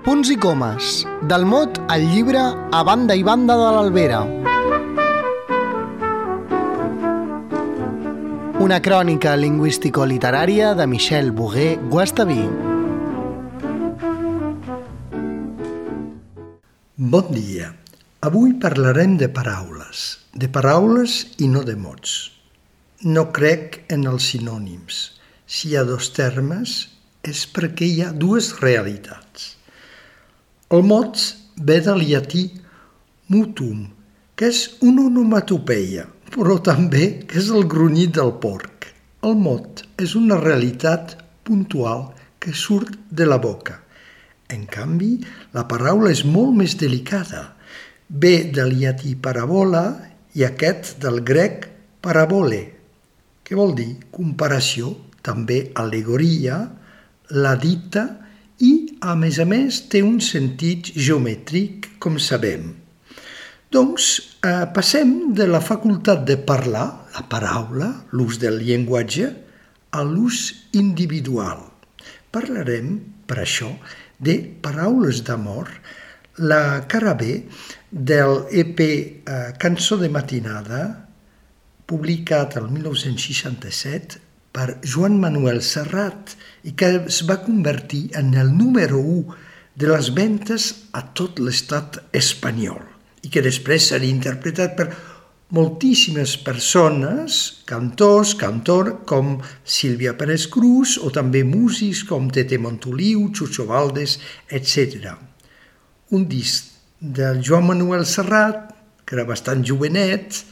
Punts i comes, del mot al llibre a banda i banda de l'Albera. Una crònica lingüístico-literària de Michel Boguer Guastaví. Bon dia. Avui parlarem de paraules, de paraules i no de mots. No crec en els sinònims. Si hi ha dos termes, és perquè hi ha dues realitats. El mot ve del llatí mutum, que és una onomatopeia, però també que és el grunyit del porc. El mot és una realitat puntual que surt de la boca. En canvi, la paraula és molt més delicada. Ve del llatí parabola i aquest del grec parabole, que vol dir comparació, també alegoria, la dita a més a més, té un sentit geomètric, com sabem. Doncs eh, passem de la facultat de parlar, la paraula, l'ús del llenguatge, a l'ús individual. Parlarem, per això, de paraules d'amor, la cara B del EP eh, Cançó de matinada, publicat el 1967 per Joan Manuel Serrat i que es va convertir en el número 1 de les ventes a tot l'estat espanyol i que després seria interpretat per moltíssimes persones, cantors, cantor, com Sílvia Pérez Cruz o també músics com Tete Montoliu, Chucho Valdes, etc. Un disc del Joan Manuel Serrat, que era bastant jovenet,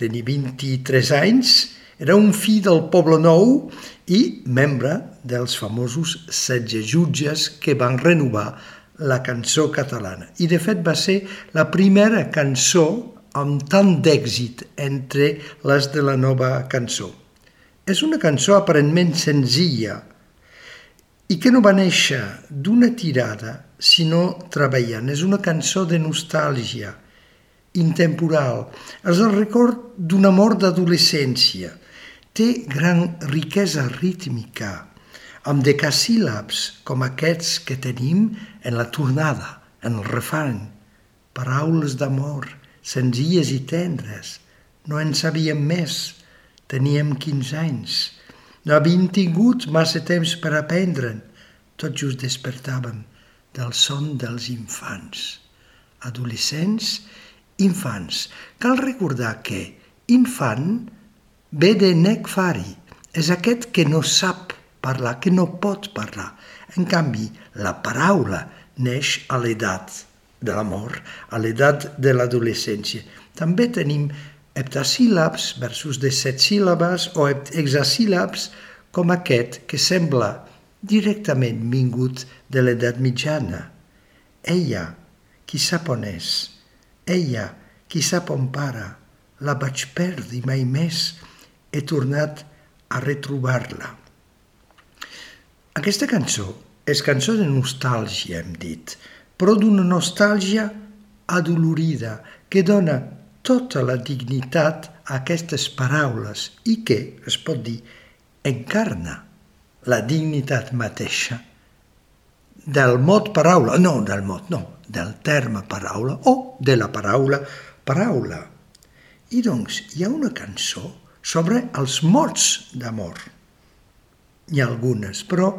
tenia 23 anys, era un fill del Poble Nou i membre dels famosos 16 jutges que van renovar la cançó catalana. I de fet va ser la primera cançó amb tant d'èxit entre les de la nova cançó. És una cançó aparentment senzilla i que no va néixer d'una tirada, sinó treballant. És una cançó de nostàlgia, intemporal. És el record d'un amor d'adolescència, té gran riquesa rítmica, amb decasíl·labs com aquests que tenim en la tornada, en el refany, paraules d'amor, senzilles i tendres. No en sabíem més, teníem 15 anys. No havíem tingut massa temps per aprendre'n. Tot just despertàvem del son dels infants. Adolescents, infants. Cal recordar que infant ve de Nekfari, és aquest que no sap parlar, que no pot parlar. En canvi, la paraula neix a l'edat de l'amor, a l'edat de l'adolescència. També tenim heptasíl·labs versus de set síl·labes o hexasíl·labs com aquest que sembla directament vingut de l'edat mitjana. Ella, qui sap on és? Ella, qui sap on para? La vaig perdre mai més he tornat a retrobar-la. Aquesta cançó és cançó de nostàlgia, hem dit, però d'una nostàlgia adolorida que dona tota la dignitat a aquestes paraules i que, es pot dir, encarna la dignitat mateixa del mot paraula, no del mot, no, del terme paraula o de la paraula paraula. I doncs hi ha una cançó sobre els morts d'amor. N'hi ha algunes, però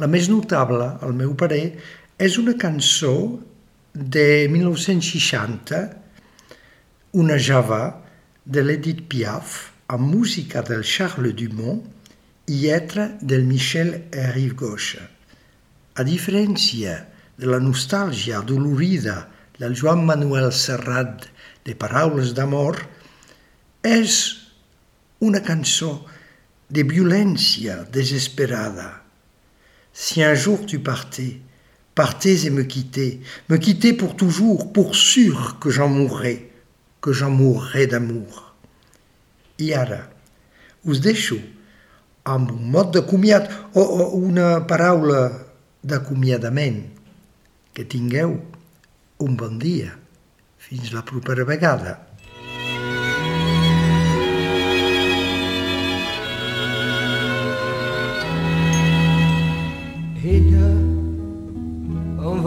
la més notable, al meu parer, és una cançó de 1960, una java de l'Edith Piaf, amb música del Charles Dumont i lletra del Michel Rive Gauche. A diferència de la nostàlgia dolorida del Joan Manuel Serrat de Paraules d'amor, és una cançó de violència desesperada. Si un jour tu partais, partez et me quittez, me quittez pour toujours, pour sûr que j'en mourrai, que j'en mourrai d'amour. I ara us deixo amb un mot de comiat o, o una paraula d'acomiadament. Que tingueu un bon dia. Fins la propera vegada.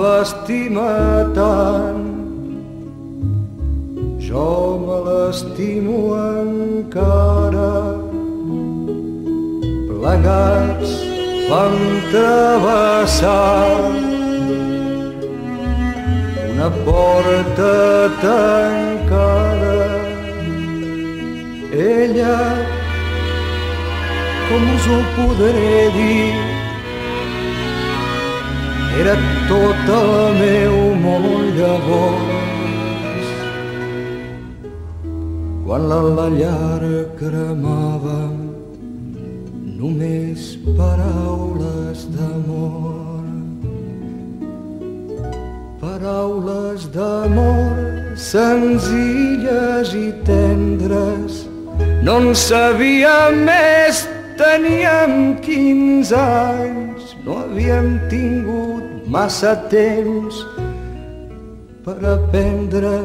Va estimar tant. Jo me l'estimo encara. Plegats vam travessar una porta tancada. Ella, com us ho podré dir, era tot el meu món llavors. Quan la, la llar cremava només paraules d'amor. Paraules d'amor senzilles i tendres, no en sabíem més, teníem 15 anys, no havíem tingut massa temps per aprendre.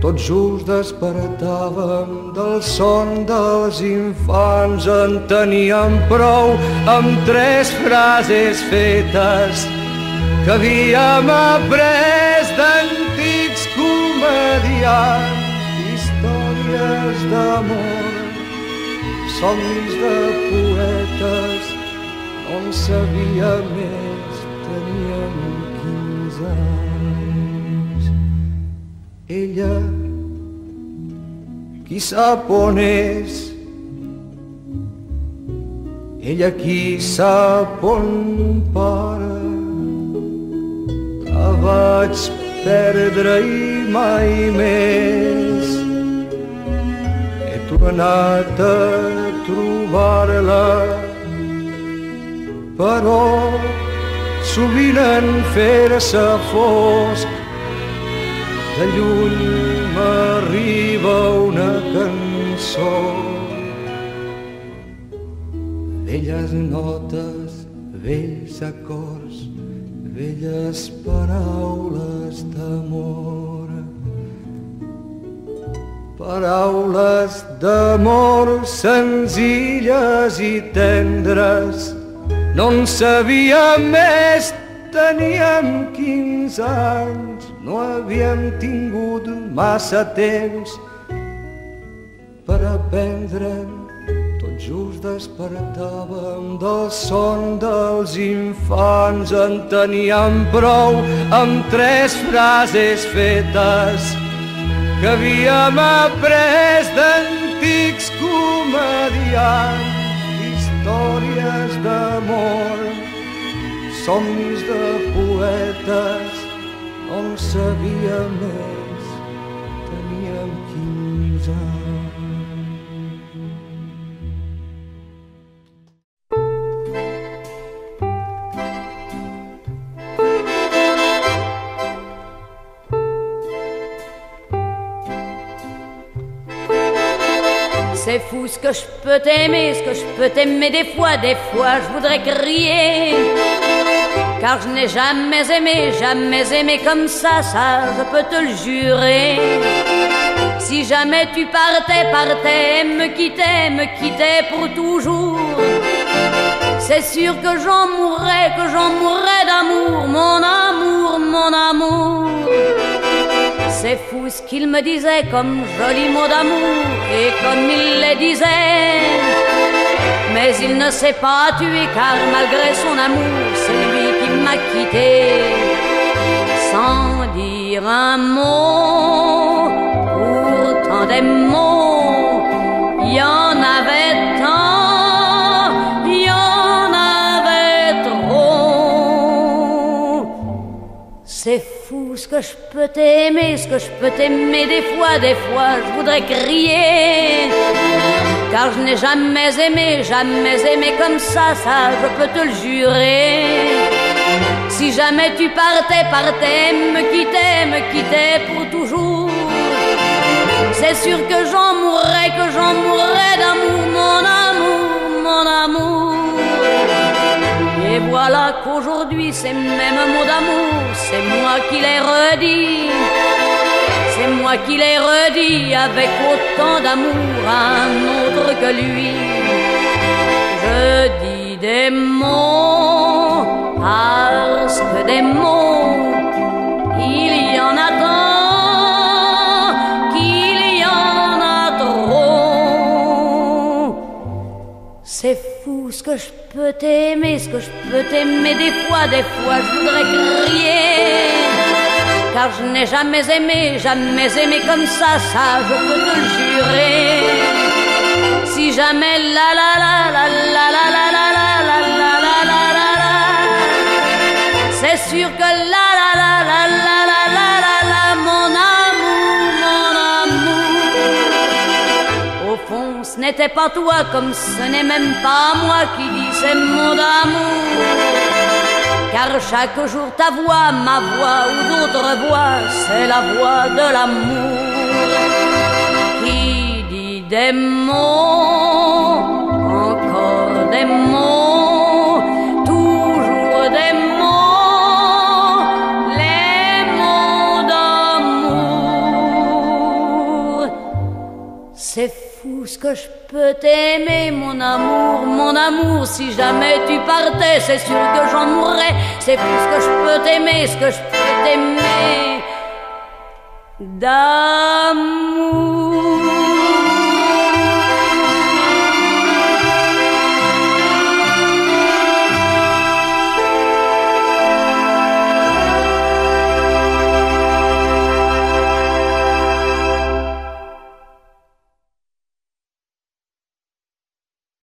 Tot just despertàvem del son dels infants, en teníem prou amb tres frases fetes que havíem après d'antics comedians, històries d'amor, somnis de poetes, on sabia més, teníem 15 anys. Ella, qui sap on és, ella qui sap on para, la vaig perdre i mai més. He tornat a trobar-la però sovint en fer-se fosc de lluny m'arriba una cançó velles notes, vells acords velles paraules d'amor. Paraules d'amor senzilles i tendres, no en sabíem més, teníem 15 anys, no havíem tingut massa temps per aprendre'n just despertàvem del son dels infants, en teníem prou amb tres frases fetes que havíem après d'antics comedians, històries d'amor, somnis de poetes, on sabia més, teníem 15 anys. C'est fou ce que je peux t'aimer, ce que je peux t'aimer des fois, des fois je voudrais crier. Car je n'ai jamais aimé, jamais aimé comme ça, ça je peux te le jurer. Si jamais tu partais, partais, me quittais, me quittais pour toujours. C'est sûr que j'en mourrais, que j'en mourrais d'amour, Ce qu'il me disait comme joli mot d'amour et comme il les disait. Mais il ne s'est pas tué car malgré son amour, c'est lui qui m'a quitté. Sans dire un mot, pourtant des mots, je peux t'aimer, ce que je peux t'aimer des fois, des fois je voudrais crier. Car je n'ai jamais aimé, jamais aimé comme ça, ça je peux te le jurer. Si jamais tu partais, partais, me quittais, me quittais pour toujours. C'est sûr que j'en mourrais, que j'en mourrais d'amour, mon amour, mon amour voilà qu'aujourd'hui ces mêmes mots d'amour, c'est moi qui les redis. C'est moi qui les redis avec autant d'amour à un autre que lui. Je dis des mots, parce que des mots, il y en a tant qu'il y en a trop. C'est fou que je peux t'aimer, ce que je peux t'aimer des fois, des fois je voudrais crier. Car je n'ai jamais aimé, jamais aimé comme ça, ça je peux te jurer. Si jamais la la la la la la la la la la la la la la c'est sûr que ce n'était pas toi, comme ce n'est même pas moi qui dis ces mots d'amour. Car chaque jour ta voix, ma voix ou d'autres voix, c'est la voix de l'amour qui dit des mots, ce que je peux t'aimer, mon amour, mon amour. Si jamais tu partais, c'est sûr que j'en mourrais. C'est ce que je peux t'aimer, ce que je peux t'aimer d'amour.